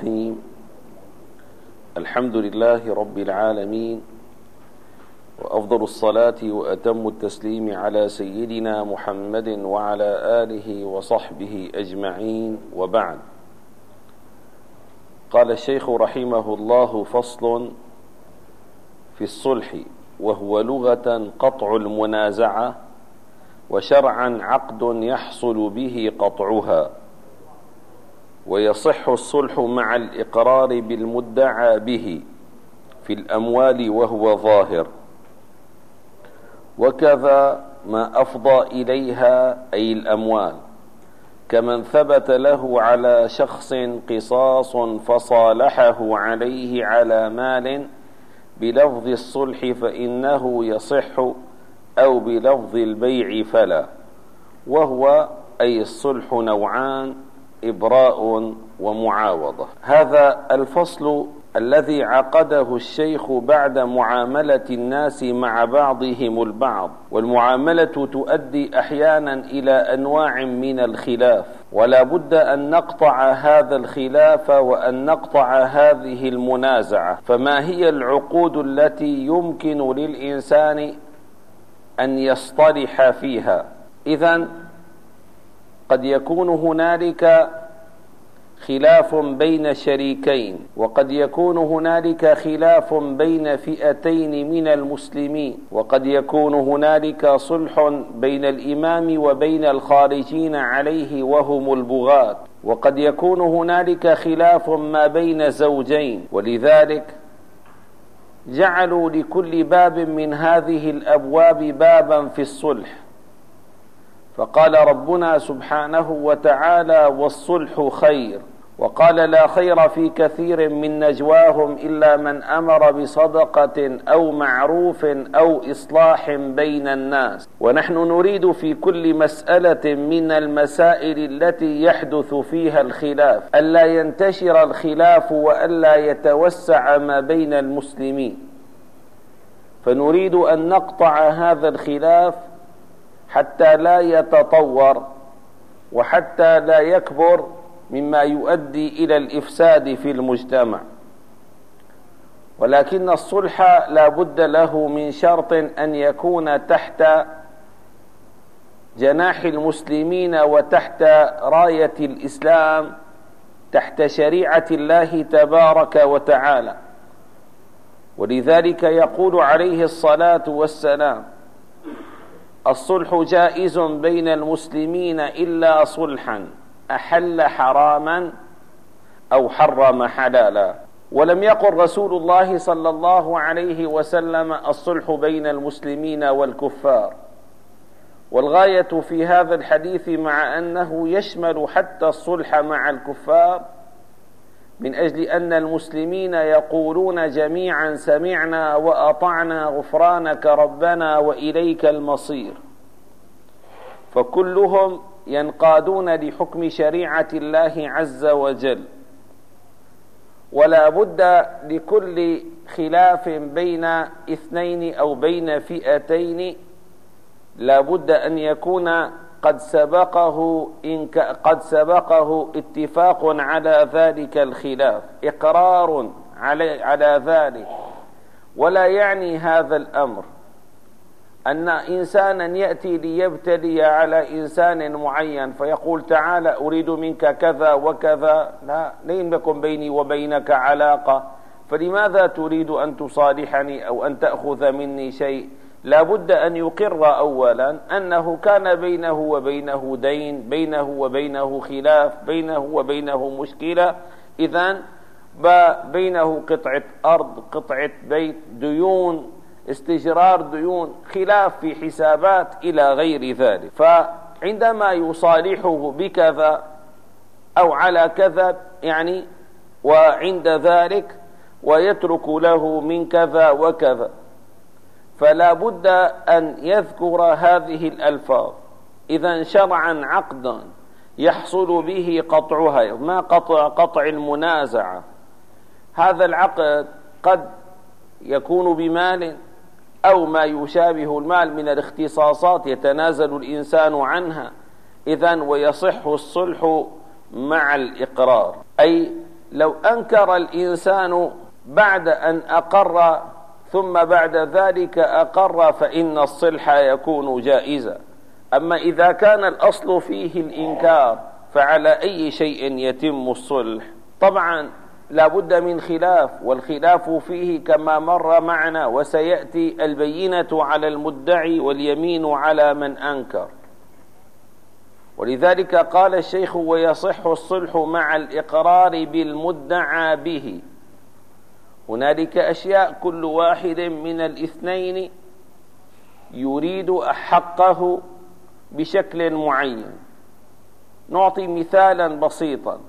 الرحيم. الحمد لله رب العالمين وأفضل الصلاة وأتم التسليم على سيدنا محمد وعلى آله وصحبه أجمعين وبعد. قال الشيخ رحمه الله فصل في الصلح وهو لغة قطع المنازعة وشرعا عقد يحصل به قطعها. ويصح الصلح مع الإقرار بالمدعى به في الأموال وهو ظاهر. وكذا ما أفضى إليها أي الأموال. كمن ثبت له على شخص قصاص فصالحه عليه على مال بلفظ الصلح فإنه يصح أو بلفظ البيع فلا. وهو أي الصلح نوعان إبراء ومعاوضة. هذا الفصل الذي عقده الشيخ بعد معاملة الناس مع بعضهم البعض. والمعاملة تؤدي أحيانا إلى أنواع من الخلاف. ولا بد أن نقطع هذا الخلاف وأن نقطع هذه المنازعة. فما هي العقود التي يمكن للإنسان أن يصطلح فيها؟ إذا قد يكون هنالك خلاف بين شريكين وقد يكون هنالك خلاف بين فئتين من المسلمين وقد يكون هنالك صلح بين الإمام وبين الخارجين عليه وهم البغاة وقد يكون هنالك خلاف ما بين زوجين. ولذلك جعلوا لكل باب من هذه الأبواب بابا في الصلح. فقال ربنا سبحانه وتعالى والصلح خير. وقال لا خير في كثير من نجواهم إلا من أمر بصدقة أو معروف أو إصلاح بين الناس. ونحن نريد في كل مسألة من المسائل التي يحدث فيها الخلاف ألا ينتشر الخلاف وألا يتوسع ما بين المسلمين. فنريد أن نقطع هذا الخلاف حتى لا يتطور وحتى لا يكبر مما يؤدي إلى الإفساد في المجتمع. ولكن الصلح لا بد له من شرط أن يكون تحت جناح المسلمين وتحت راية الإسلام تحت شريعة الله تبارك وتعالى. ولذلك يقول عليه الصلاة والسلام الصلح جائز بين المسلمين إلا صلحا أحل حراما أو حرم حلالا. ولم يقل رسول الله صلى الله عليه وسلم الصلح بين المسلمين والكفار. والغاية في هذا الحديث مع أنه يشمل حتى الصلح مع الكفار من أجل أن المسلمين يقولون جميعا سمعنا وأطعنا غفرانك ربنا وإليك المصير. فكلهم ينقادون لحكم شريعة الله عز وجل. ولا بد لكل خلاف بين اثنين أو بين فئتين لا بد أن يكون قد سبقه إن قد سبقه اتفاق على ذلك الخلاف إقرار على على ذلك. ولا يعني هذا الأمر أن إنسانا يأتي ليبتلي على إنسان معين فيقول تعالى أريد منك كذا وكذا. لا لين يكن بيني وبينك علاقة. فلماذا تريد أن تصالحني أو أن تأخذ مني شيء؟ لا بد أن يقر أولا أنه كان بينه وبينه دين بينه وبينه خلاف بينه وبينه مشكلة. إذا بينه قطعة أرض قطعة بيت ديون استجرار ديون خلاف في حسابات إلى غير ذلك. فعندما يصالحه بكذا أو على كذا يعني وعند ذلك ويترك له من كذا وكذا. فلا بد أن يذكر هذه الألفاظ. إذا شرعا عقدا يحصل به قطعها ما قطع قطع المنازعة. هذا العقد قد يكون بمال أو ما يشابه المال من الاختصاصات يتنازل الإنسان عنها. إذا ويصح الصلح مع الإقرار. أي لو أنكر الإنسان بعد أن أقر ثم بعد ذلك أقر فإن الصلح يكون جائزا. أما إذا كان الأصل فيه الإنكار فعلى أي شيء يتم الصلح؟ طبعا لا بد من خلاف والخلاف فيه كما مر معنا وسيأتي البينة على المدعي واليمين على من أنكر. ولذلك قال الشيخ ويصح الصلح مع الإقرار بالمدعى به. هنالك أشياء كل واحد من الاثنين يريد حقه بشكل معين. نعطي مثالا بسيطا.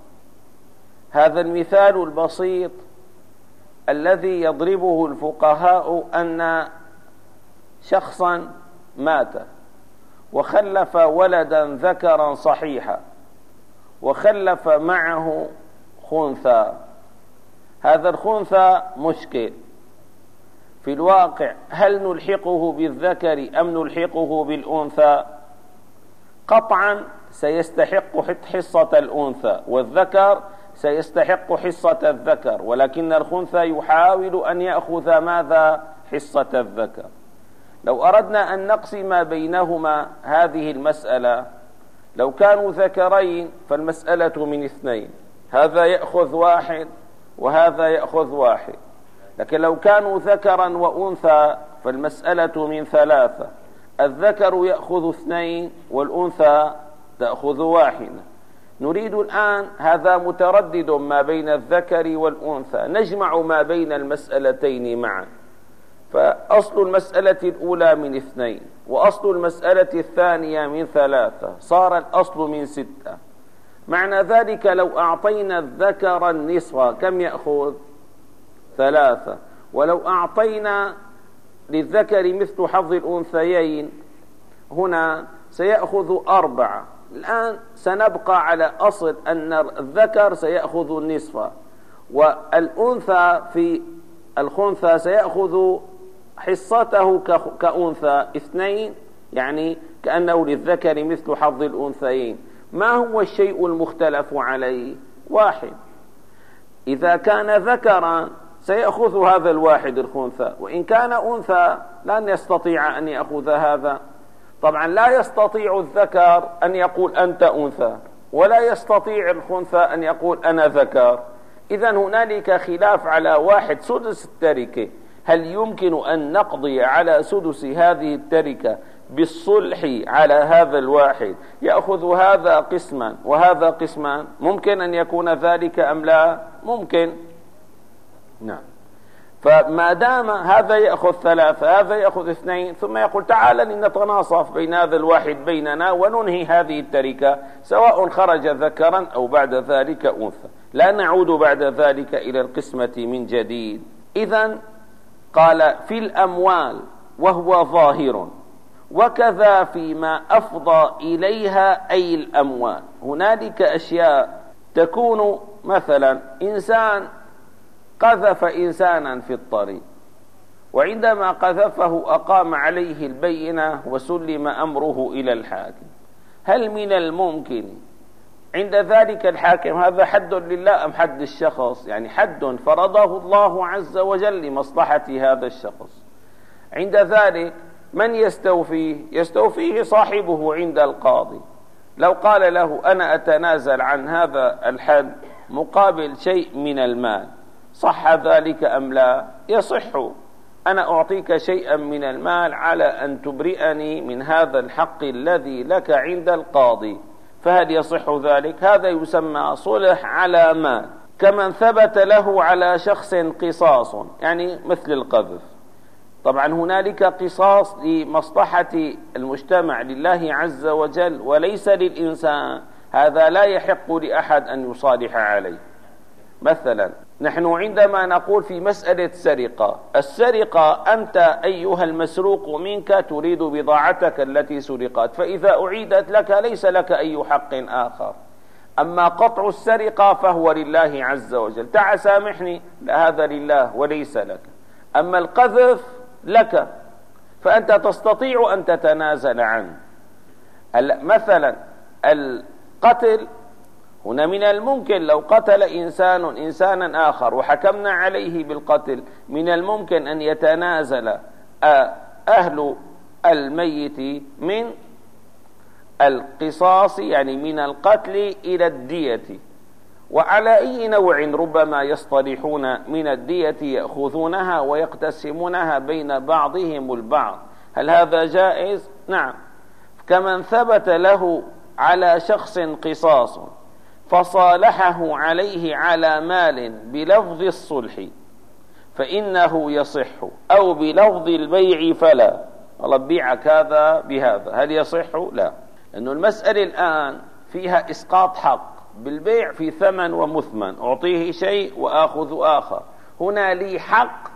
هذا المثال البسيط الذي يضربه الفقهاء أن شخصا مات وخلف ولدا ذكرا صحيحا وخلف معه خنثى هذا الخنثى مشكل في الواقع. هل نلحقه بالذكر أم نلحقه بالأنثى؟ قطعا سيستحق حصة الأنثى والذكر سيستحق حصة الذكر ولكن الخنثى يحاول أن يأخذ ماذا؟ حصة الذكر. لو أردنا أن نقسم بينهما هذه المسألة لو كانوا ذكرين فالمسألة من اثنين. هذا يأخذ واحد وهذا يأخذ واحد. لكن لو كانوا ذكرا وأنثى فالمسألة من ثلاثة. الذكر يأخذ اثنين والأنثى تأخذ واحدة نريد الآن هذا متردد ما بين الذكر والأنثى. نجمع ما بين المسألتين معا. فأصل المسألة الأولى من اثنين وأصل المسألة الثانية من ثلاثة. صار الأصل من ستة. معنى ذلك لو أعطينا الذكر النصف كم يأخذ؟ ثلاثة. ولو أعطينا للذكر مثل حظ الأنثيين هنا سيأخذ أربعة. الآن سنبقى على أصل أن الذكر سيأخذ النصف والأنثى في الخنثى سيأخذ حصته كأنثى. اثنين يعني كأنه للذكر مثل حظ الأنثيين. ما هو الشيء المختلف عليه؟ واحد. إذا كان ذكرا سيأخذ هذا الواحد الخنثى وإن كان أنثى لن يستطيع أن يأخذ هذا. طبعا لا يستطيع الذكر أن يقول أنت أنثى ولا يستطيع الخنثى أن يقول أنا ذكر. إذا هنالك خلاف على واحد سدس التركة. هل يمكن أن نقضي على سدس هذه التركة؟ بالصلح على هذا الواحد. يأخذ هذا قسما وهذا قسما. ممكن أن يكون ذلك أم لا؟ ممكن. نعم. فما دام هذا يأخذ ثلاثة هذا يأخذ اثنين ثم يقول تعال لنتناصف بين هذا الواحد بيننا وننهي هذه التركة سواء خرج ذكرا أو بعد ذلك أنثى. لا نعود بعد ذلك إلى القسمة من جديد. إذا قال في الأموال وهو ظاهر. وكذا فيما أفضى إليها أي الأموال. هنالك أشياء تكون مثلا إنسان قذف إنسانا في الطريق وعندما قذفه أقام عليه البينة وسلم أمره إلى الحاكم. هل من الممكن عند ذلك الحاكم هذا حد لله أم حد الشخص؟ يعني حد فرضه الله عز وجل لمصلحة هذا الشخص. عند ذلك من يستوفيه؟ يستوفيه صاحبه عند القاضي. لو قال له أنا أتنازل عن هذا الحد مقابل شيء من المال صح ذلك أم لا؟ يصح. أنا أعطيك شيئا من المال على أن تبرئني من هذا الحق الذي لك عند القاضي. فهل يصح ذلك؟ هذا يسمى صلح على مال. كمن ثبت له على شخص قصاص يعني مثل القذف. طبعا هنالك قصاص لمصلحة المجتمع لله عز وجل وليس للإنسان. هذا لا يحق لأحد أن يصالح عليه. مثلا نحن عندما نقول في مسألة سرقة السرقة أنت أيها المسروق منك تريد بضاعتك التي سرقت فإذا أعيدت لك ليس لك أي حق آخر. أما قطع السرقة فهو لله عز وجل. تعال سامحني هذا لله وليس لك. أما القذف لك فأنت تستطيع أن تتنازل عنه. مثلا القتل هنا من الممكن لو قتل إنسان إنسانا آخر وحكمنا عليه بالقتل من الممكن أن يتنازل أهل الميت من القصاص يعني من القتل إلى الدية. وعلى أي نوع ربما يصطلحون من الدية يأخذونها ويقتسمونها بين بعضهم البعض. هل هذا جائز؟ نعم. كمن ثبت له على شخص قصاص فصالحه عليه على مال بلفظ الصلح فإنه يصح. أو بلفظ البيع فلا. والله بيعك هذا بهذا. هل يصح؟ لا. لأنه المسألة الآن فيها إسقاط حق. بالبيع في ثمن ومثمن أعطيه شيء وآخذ آخر. هنا لي حق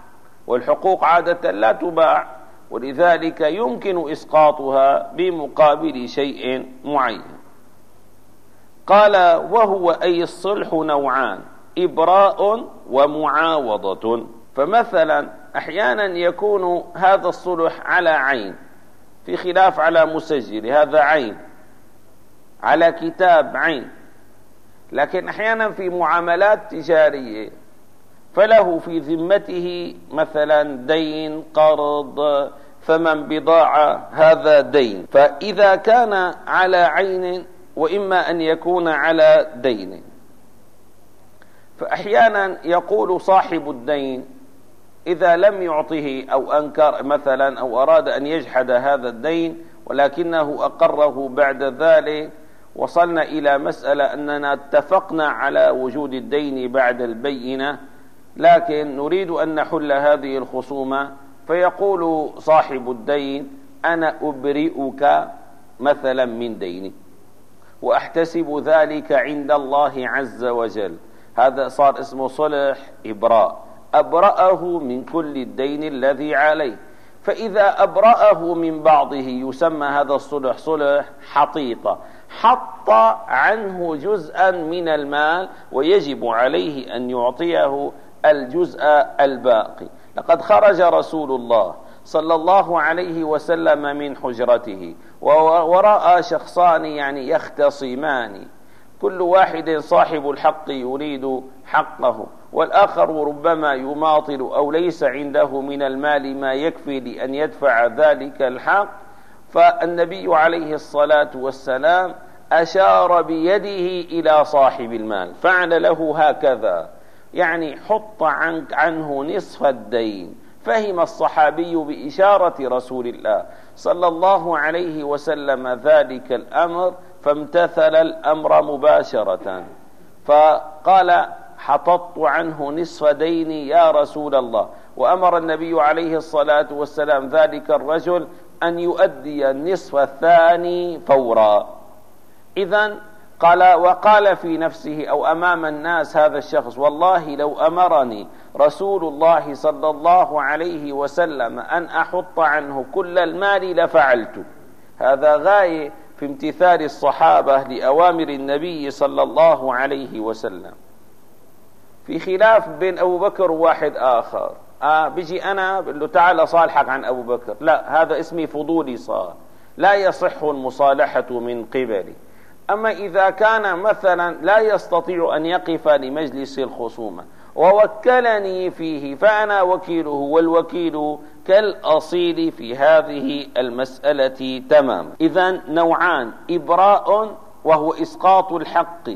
والحقوق عادة لا تباع ولذلك يمكن إسقاطها بمقابل شيء معين. قال وهو أي الصلح نوعان إبراء ومعاوضة. فمثلا أحيانا يكون هذا الصلح على عين في خلاف على مسجل هذا عين على كتاب عين. لكن أحيانا في معاملات تجارية فله في ذمته مثلا دين قرض ثمن بضاعة هذا دين. فإذا كان على عين وإما أن يكون على دين. فأحيانا يقول صاحب الدين إذا لم يعطه أو أنكر مثلا أو أراد أن يجحد هذا الدين ولكنه أقره بعد ذلك وصلنا إلى مسألة أننا اتفقنا على وجود الدين بعد البينة لكن نريد أن نحل هذه الخصومة. فيقول صاحب الدين أنا أبرئك مثلا من ديني وأحتسب ذلك عند الله عز وجل. هذا صار اسمه صلح إبراء. أبرأه من كل الدين الذي عليه. فإذا أبرأه من بعضه يسمى هذا الصلح صلح حطيطة. حط عنه جزءا من المال ويجب عليه أن يعطيه الجزء الباقي. لقد خرج رسول الله صلى الله عليه وسلم من حجرته ورأى شخصان يعني يختصمان. كل واحد صاحب الحق يريد حقه. والآخر ربما يماطل أو ليس عنده من المال ما يكفي لأن يدفع ذلك الحق. فالنبي عليه الصلاة والسلام أشار بيده إلى صاحب المال فعل له هكذا. يعني حط عنك عنه نصف الدين. فهم الصحابي بإشارة رسول الله صلى الله عليه وسلم ذلك الأمر فامتثل الأمر مباشرة. فقال حططت عنه نصف ديني يا رسول الله. وأمر النبي عليه الصلاة والسلام ذلك الرجل أن يؤدي النصف الثاني فورا. إذا قال وقال في نفسه أو أمام الناس هذا الشخص والله لو أمرني رسول الله صلى الله عليه وسلم أن أحط عنه كل المال لفعلت. هذا غاية في امتثال الصحابة لأوامر النبي صلى الله عليه وسلم. في خلاف بين أبو بكر وواحد آخر. آه بيجي أنا بقول له تعال صالحك عن أبو بكر. لا هذا اسمي فضولي صار. لا يصح المصالحة من قبلي. أما إذا كان مثلا لا يستطيع أن يقف لمجلس الخصومة. ووكلني فيه فأنا وكيله والوكيل كالأصيل في هذه المسألة تمام إذا نوعان إبراء وهو إسقاط الحق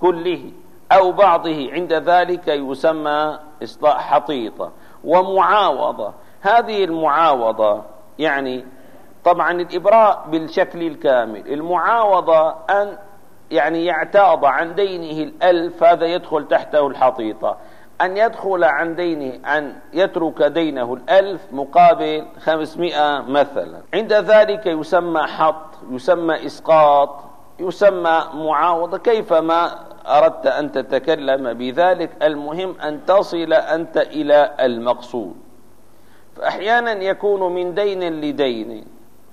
كله. أو بعضه عند ذلك يسمى إصلاح حطيطة ومعاوضة. هذه المعاوضة يعني طبعا الإبراء بالشكل الكامل المعاوضة أن يعني يعتاض عن دينه الألف هذا يدخل تحته الحطيطة أن يدخل عن دينه أن يترك دينه الألف مقابل خمسمائة مثلا. عند ذلك يسمى حط يسمى إسقاط يسمى معاوضة. كيفما أردت أن تتكلم بذلك المهم أن تصل أنت إلى المقصود. فأحيانا يكون من دين لدين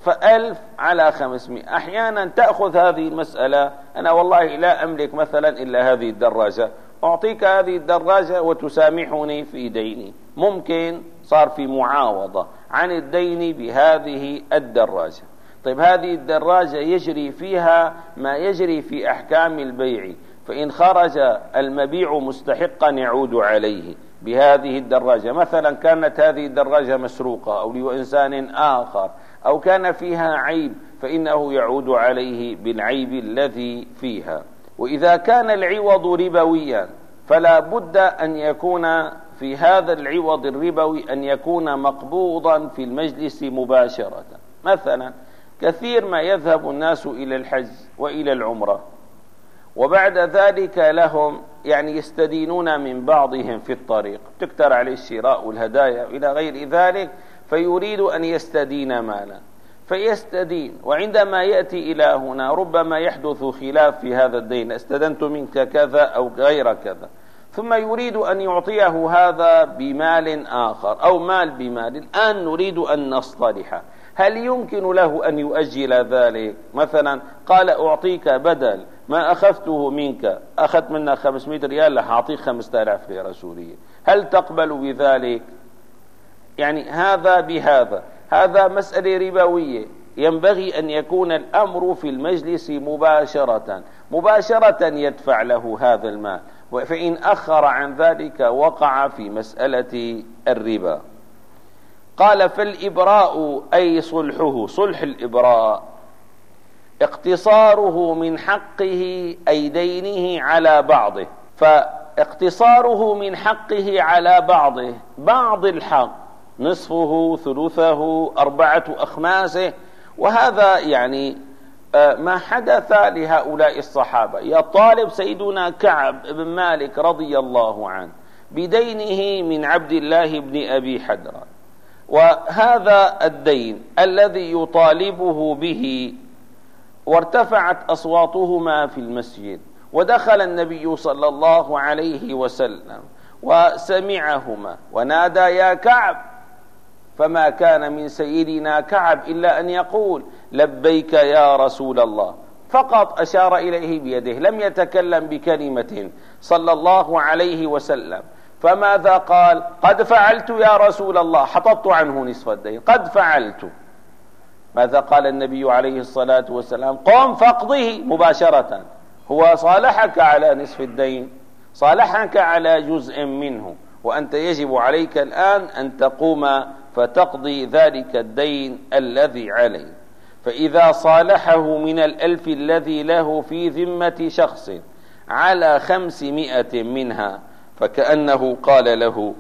فألف على خمسمائة. أحيانا تأخذ هذه المسألة أنا والله لا أملك مثلا إلا هذه الدراجة. أعطيك هذه الدراجة وتسامحني في ديني. ممكن صار في معاوضة عن الدين بهذه الدراجة. طيب هذه الدراجة يجري فيها ما يجري في أحكام البيع. فإن خرج المبيع مستحقا يعود عليه بهذه الدراجة. مثلا كانت هذه الدراجة مسروقة أو لإنسان آخر أو كان فيها عيب فإنه يعود عليه بالعيب الذي فيها. وإذا كان العوض ربويا فلا بد أن يكون في هذا العوض الربوي أن يكون مقبوضا في المجلس مباشرة. مثلا كثير ما يذهب الناس إلى الحج وإلى العمرة. وبعد ذلك لهم يعني يستدينون من بعضهم في الطريق. تكتر عليه الشراء والهدايا إلى غير ذلك فيريد أن يستدين مالا. فيستدين وعندما يأتي إلى هنا ربما يحدث خلاف في هذا الدين استدنت منك كذا أو غير كذا. ثم يريد أن يعطيه هذا بمال آخر أو مال بمال. الآن نريد أن نصطلح. هل يمكن له أن يؤجل ذلك؟ مثلا قال أعطيك بدل. ما أخذته منك؟ أخذت منا 500 ريال لح أعطيك 5000 ليرة سورية هل تقبل بذلك؟ يعني هذا بهذا. هذا مسألة ربوية. ينبغي أن يكون الأمر في المجلس مباشرة. مباشرة يدفع له هذا المال. فإن أخر عن ذلك وقع في مسألة الربا. قال فالإبراء أي صلحه؟ صلح الإبراء. اقتصاره من حقه أي دينه على بعضه. فاقتصاره من حقه على بعضه بعض الحق نصفه ثلثه أربعة أخماسه. وهذا يعني آه، ما حدث لهؤلاء الصحابة. يطالب سيدنا كعب بن مالك رضي الله عنه بدينه من عبد الله بن أبي حدران. وهذا الدين الذي يطالبه به وارتفعت أصواتهما في المسجد ودخل النبي صلى الله عليه وسلم وسمعهما ونادى يا كعب فما كان من سيدنا كعب إلا أن يقول لبيك يا رسول الله. فقط أشار إليه بيده لم يتكلم بكلمة صلى الله عليه وسلم. فماذا قال؟ قد فعلت يا رسول الله. حطبت عنه نصف الدين. قد فعلت. ماذا قال النبي عليه الصلاة والسلام؟ قم فاقضه مباشرة. هو صالحك على نصف الدين صالحك على جزء منه وأنت يجب عليك الآن أن تقوم فتقضي ذلك الدين الذي عليه. فإذا صالحه من الألف الذي له في ذمة شخص على خمسمائة منها فكأنه قال له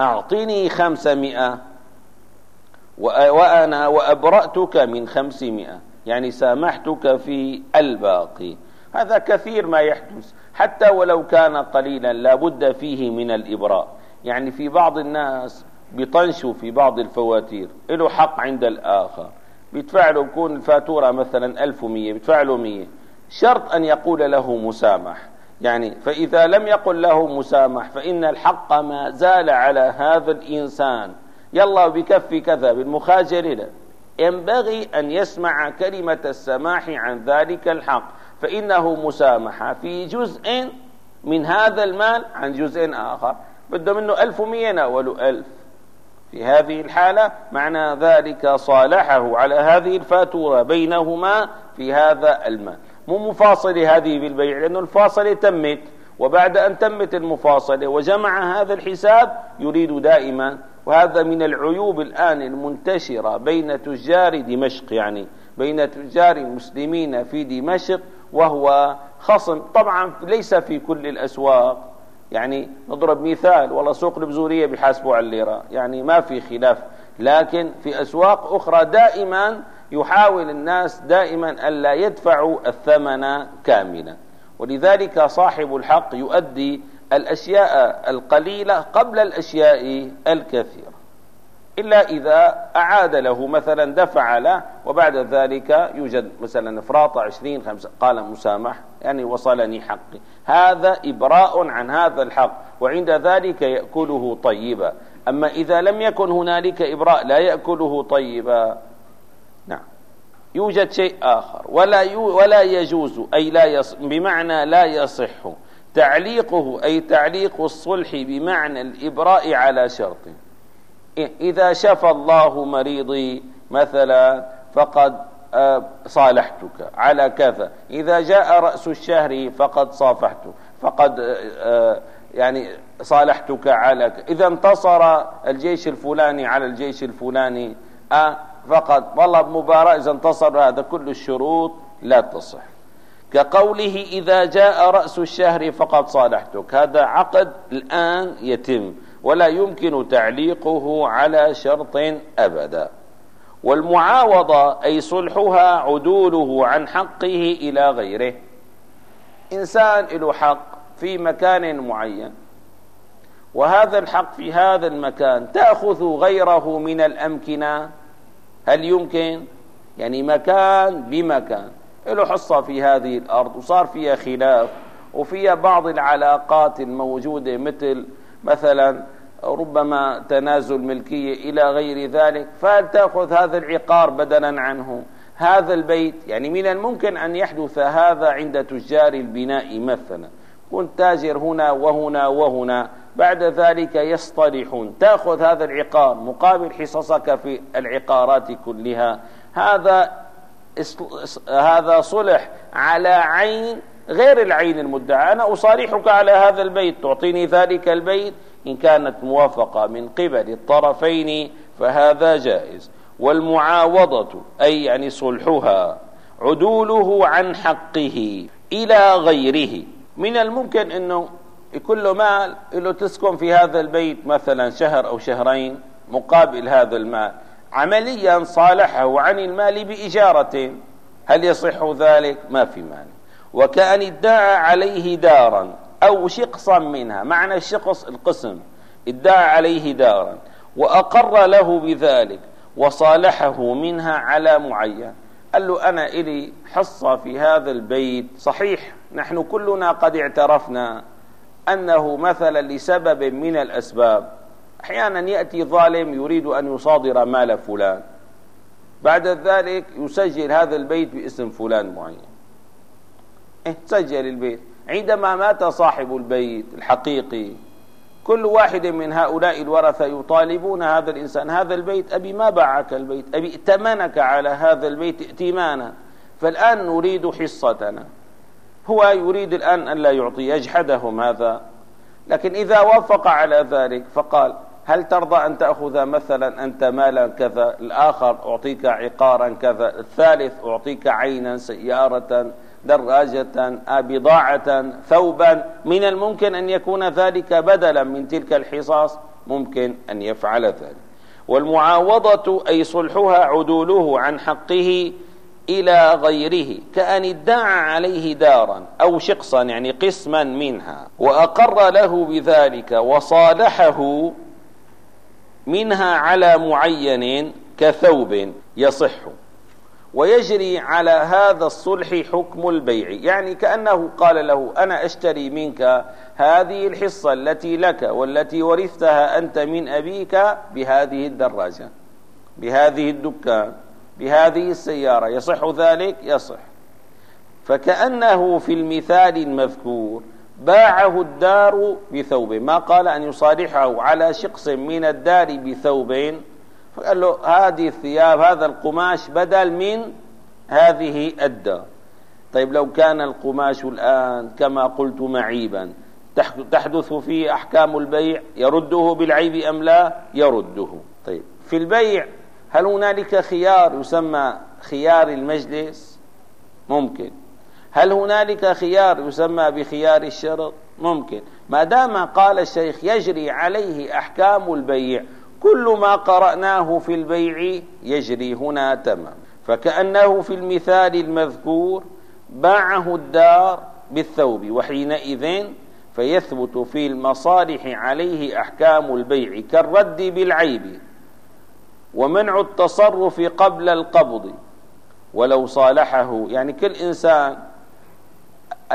أعطني خمسمائة وأنا وأبرأتك من خمسمائة. يعني سامحتك في الباقي. هذا كثير ما يحدث. حتى ولو كان قليلا لا بد فيه من الإبراء. يعني في بعض الناس بيطنشوا في بعض الفواتير. له حق عند الآخر. بيدفع له يكون الفاتورة مثلا 1100 بيدفع له 100 شرط أن يقول له مسامح. يعني فإذا لم يقل له مسامح فإن الحق ما زال على هذا الإنسان. يلا بكفي كذا بالمخاجر له ينبغي أن يسمع كلمة السماح عن ذلك الحق فإنه مسامحة في جزء من هذا المال عن جزء آخر. بده منه ألف ومية ناولوا ألف. في هذه الحالة معنى ذلك صالحه على هذه الفاتورة بينهما في هذا المال. مو مفاصلة هذه بالبيع لأنه الفاصلة تمت وبعد أن تمت المفاصلة وجمع هذا الحساب يريد دائما وهذا من العيوب الآن المنتشرة بين تجار دمشق يعني بين تجار المسلمين في دمشق وهو خصم. طبعا ليس في كل الأسواق. يعني نضرب مثال والله سوق البزورية بيحاسبوا على الليرة. يعني ما في خلاف. لكن في أسواق أخرى دائما يحاول الناس دائما ألا يدفعوا الثمن كاملا. ولذلك صاحب الحق يؤدي الأشياء القليلة قبل الأشياء الكثيرة. إلا إذا أعاد له مثلا دفع له وبعد ذلك يوجد مثلا إفراط عشرين خمسة قال مسامح يعني وصلني حقي. هذا إبراء عن هذا الحق وعند ذلك يأكله طيبا. أما إذا لم يكن هنالك إبراء لا يأكله طيبا. نعم. يوجد شيء آخر. ولا ولا يجوز أي لا يص بمعنى لا يصح. تعليقه أي تعليق الصلح بمعنى الإبراء على شرط إذا شفى الله مريضي مثلا فقد آه، صالحتك على كذا. إذا جاء رأس الشهر فقد صافحته فقد آه، يعني صالحتك على إذا انتصر الجيش الفلاني على الجيش الفلاني فقد والله مباراة إذا انتصر هذا كل الشروط لا تصح. كقوله إذا جاء رأس الشهر فقد صالحتك. هذا عقد الآن يتم ولا يمكن تعليقه على شرط أبدا. والمعاوضة أي صلحها عدوله عن حقه إلى غيره. إنسان له حق في مكان معين وهذا الحق في هذا المكان تأخذ غيره من الأمكنة. هل يمكن؟ يعني مكان بمكان. له حصة في هذه الأرض وصار فيها خلاف وفيها بعض العلاقات الموجودة مثل مثلا ربما تنازل ملكية إلى غير ذلك فهل تأخذ هذا العقار بدلا عنه؟ هذا البيت يعني من الممكن أن يحدث هذا عند تجار البناء مثلا. كنت تاجر هنا وهنا وهنا بعد ذلك يصطلحون. تأخذ هذا العقار مقابل حصصك في العقارات كلها. هذا هذا صلح على عين غير العين المدعى. أنا أصالحك على هذا البيت تعطيني ذلك البيت. إن كانت موافقة من قبل الطرفين فهذا جائز. والمعاوضة أي يعني صلحها عدوله عن حقه إلى غيره. من الممكن أنه يكون له مال له تسكن في هذا البيت مثلا شهر أو شهرين مقابل هذا المال. عمليا صالحة عن المال بإجارة هل يصح ذلك؟ ما في مانع. وكأن ادعى عليه دارا أو شقصا منها معنى الشقص القسم ادعى عليه دارا وأقر له بذلك وصالحه منها على معين. قال له أنا إلي حصة في هذا البيت. صحيح نحن كلنا قد اعترفنا أنه مثلا لسبب من الأسباب. أحيانا يأتي ظالم يريد أن يصادر مال فلان. بعد ذلك يسجل هذا البيت باسم فلان معين. إيه سجل البيت. عندما مات صاحب البيت الحقيقي كل واحد من هؤلاء الورثة يطالبون هذا الإنسان هذا البيت أبي ما باعك البيت؟ أبي ائتمنك على هذا البيت ائتمانا. فالآن نريد حصتنا. هو يريد الآن أن لا يعطي يجحدهم هذا. لكن إذا وافق على ذلك فقال هل ترضى أن تأخذ مثلا أنت مالا كذا الآخر أعطيك عقارا كذا الثالث أعطيك عينا سيارة دراجة بضاعة ثوبا؟ من الممكن أن يكون ذلك بدلا من تلك الحصص ممكن أن يفعل ذلك. والمعاوضة أي صلحها عدوله عن حقه إلى غيره كأن ادعى عليه دارا أو شقصا يعني قسما منها وأقر له بذلك وصالحه منها على معين كثوب يصح ويجري على هذا الصلح حكم البيع. يعني كأنه قال له أنا أشتري منك هذه الحصة التي لك والتي ورثتها أنت من أبيك بهذه الدراجة بهذه الدكان بهذه السيارة يصح ذلك؟ يصح. فكأنه في المثال المذكور باعه الدار بثوب ما قال أن يصالحه على شقص من الدار بثوب فقال له هذه الثياب هذا القماش بدل من هذه الدار. طيب لو كان القماش الآن كما قلت معيبا تحدث فيه أحكام البيع يرده بالعيب أم لا؟ يرده. طيب في البيع هل هنالك خيار يسمى خيار المجلس؟ ممكن. هل هنالك خيار يسمى بخيار الشرط؟ ممكن. ما دام قال الشيخ يجري عليه أحكام البيع كل ما قرأناه في البيع يجري هنا تمام. فكأنه في المثال المذكور باعه الدار بالثوب وحينئذ فيثبت في المصالح عليه أحكام البيع كالرد بالعيب ومنع التصرف قبل القبض ولو صالحه. يعني كل إنسان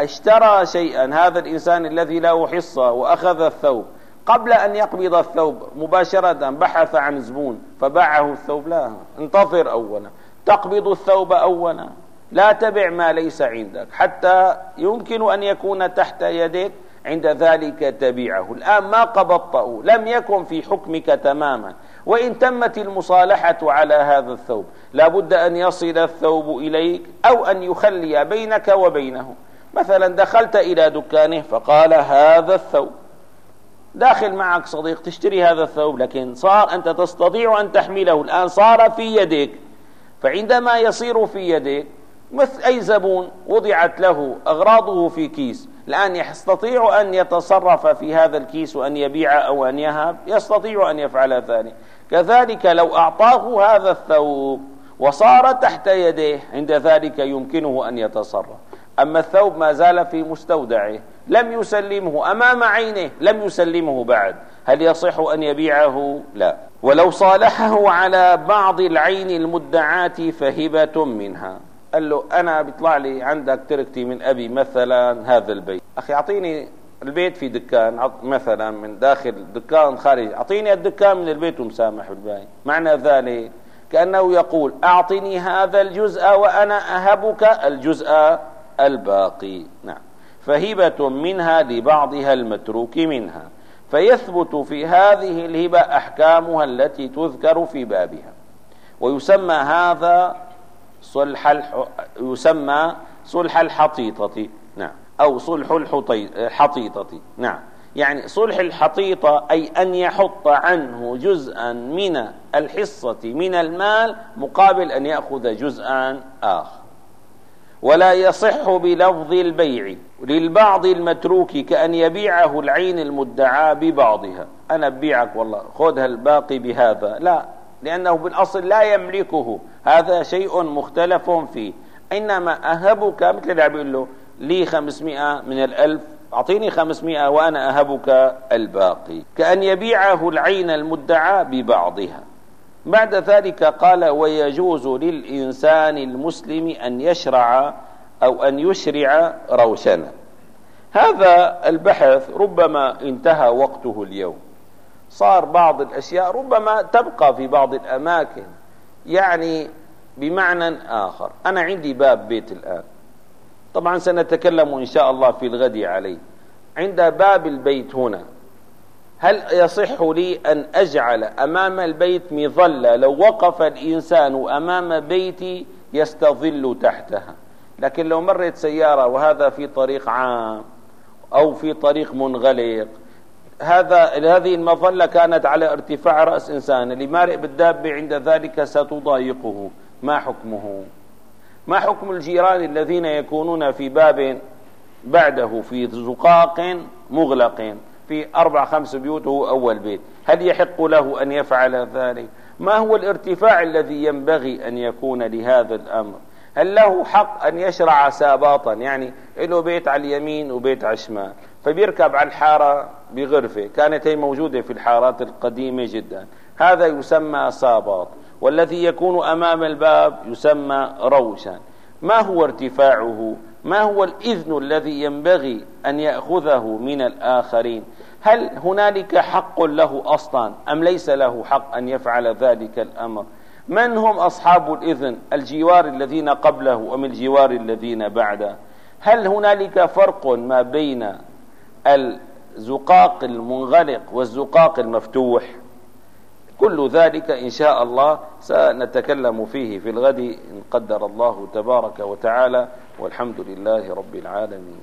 اشترى شيئا هذا الإنسان الذي له حصة وأخذ الثوب قبل أن يقبض الثوب مباشرة بحث عن زبون فباعه الثوب لا انتظر أولا تقبض الثوب أولا لا تبع ما ليس عندك حتى يمكن أن يكون تحت يدك عند ذلك تبيعه. الآن ما قبضته لم يكن في حكمك تماما وإن تمت المصالحة على هذا الثوب لا بد أن يصل الثوب إليك أو أن يخلي بينك وبينه. مثلا دخلت إلى دكانه فقال هذا الثوب. داخل معك صديق تشتري هذا الثوب لكن صار أنت تستطيع أن تحمله. الآن صار في يدك فعندما يصير في يدك مثل أي زبون وضعت له أغراضه في كيس. الآن يستطيع أن يتصرف في هذا الكيس وأن يبيع أو أن يهب يستطيع أن يفعل ذلك. كذلك لو أعطاه هذا الثوب وصار تحت يديه عند ذلك يمكنه أن يتصرف. أما الثوب ما زال في مستودعه. لم يسلمه أمام عينه لم يسلمه بعد. هل يصح أن يبيعه؟ لا. ولو صالحه على بعض العين المدعات فهبة منها. قال له أنا بيطلع لي عندك تركتي من أبي مثلا هذا البيت. أخي أعطيني البيت في دكان مثلا من داخل دكان خارج. أعطيني الدكان من البيت ومسامح بالباقي. معنى ذلك كأنه يقول أعطني هذا الجزء وأنا أهبك. الجزء الباقي. نعم. فهبة منها لبعضها المتروك منها. فيثبت في هذه الهبة أحكامها التي تذكر في بابها. ويسمى هذا صلح الح... يسمى صلح الحطيطة. نعم. أو صلح الحطيطة. نعم. يعني صلح الحطيطة أي أن يحط عنه جزءا من الحصة من المال مقابل أن يأخذ جزءا آخر. ولا يصح بلفظ البيع للبعض المتروك كأن يبيعه العين المدعى ببعضها. أنا ببيعك والله خذها الباقي بهذا. لا لأنه بالأصل لا يملكه. هذا شيء مختلف فيه. إنما أهبك مثل اللي بيقول له لي خمسمائة من الألف أعطيني خمسمائة وأنا أهبك الباقي. كأن يبيعه العين المدعى ببعضها. بعد ذلك قال ويجوز للإنسان المسلم أن يشرع أو أن يشرع روشنا. هذا البحث ربما انتهى وقته اليوم. صار بعض الأشياء ربما تبقى في بعض الأماكن يعني بمعنى آخر. أنا عندي باب بيت الآن. طبعا سنتكلم إن شاء الله في الغد عليه. عند باب البيت هنا. هل يصح لي أن أجعل أمام البيت مظلة؟ لو وقف الإنسان أمام بيتي يستظل تحتها. لكن لو مرت سيارة وهذا في طريق عام أو في طريق منغلق هذا هذه المظلة كانت على ارتفاع رأس إنسان. اللي مارئ بالدابة عند ذلك ستضايقه. ما حكمه؟ ما حكم الجيران الذين يكونون في باب بعده في زقاق مغلق؟ في أربع خمس بيوت هو أول بيت. هل يحق له أن يفعل ذلك؟ ما هو الارتفاع الذي ينبغي أن يكون لهذا الأمر؟ هل له حق أن يشرع ساباطا؟ يعني له بيت على اليمين وبيت على الشمال. فبيركب على الحارة بغرفة. كانت هي موجودة في الحارات القديمة جدا. هذا يسمى ساباط. والذي يكون أمام الباب يسمى روشا. ما هو ارتفاعه؟ ما هو الإذن الذي ينبغي أن يأخذه من الآخرين؟ هل هنالك حق له أصلا أم ليس له حق أن يفعل ذلك الأمر؟ من هم أصحاب الإذن؟ الجوار الذين قبله أم الجوار الذين بعده؟ هل هنالك فرق ما بين الزقاق المنغلق والزقاق المفتوح؟ كل ذلك إن شاء الله سنتكلم فيه في الغد إن قدر الله تبارك وتعالى والحمد لله رب العالمين.